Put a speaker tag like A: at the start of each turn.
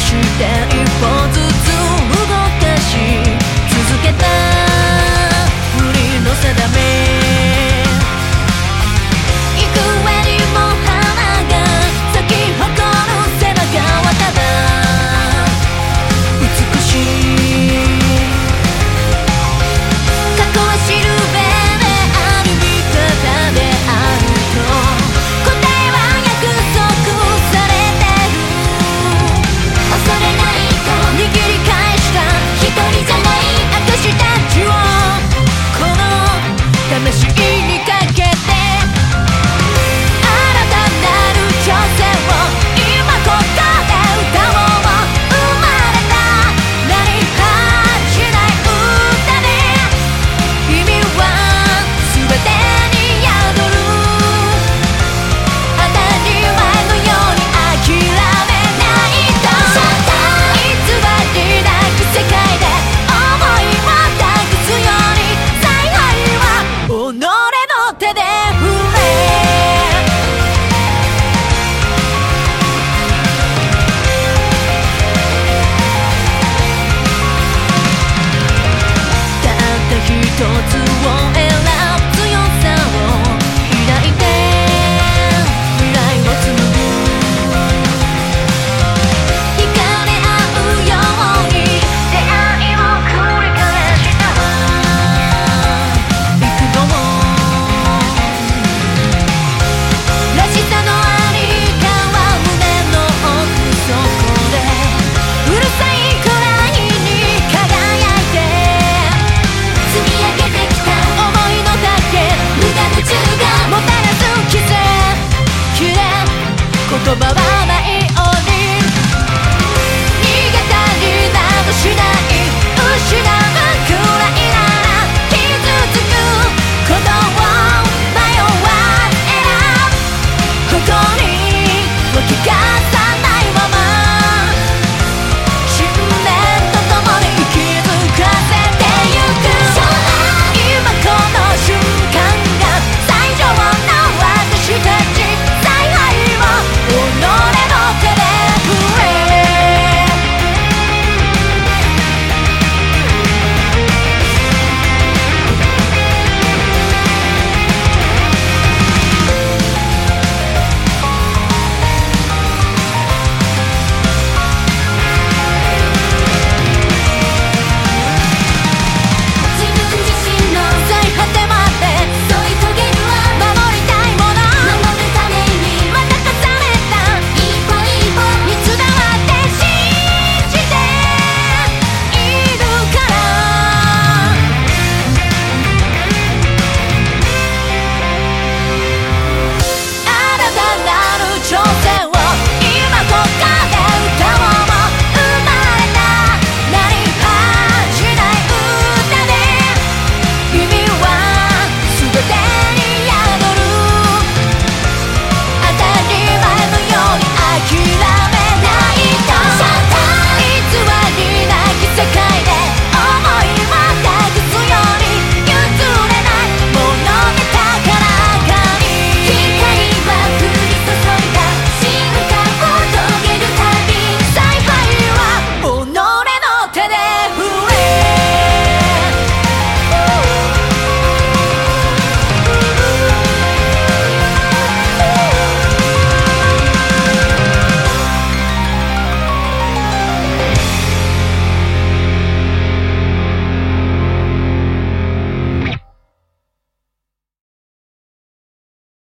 A: していく言葉は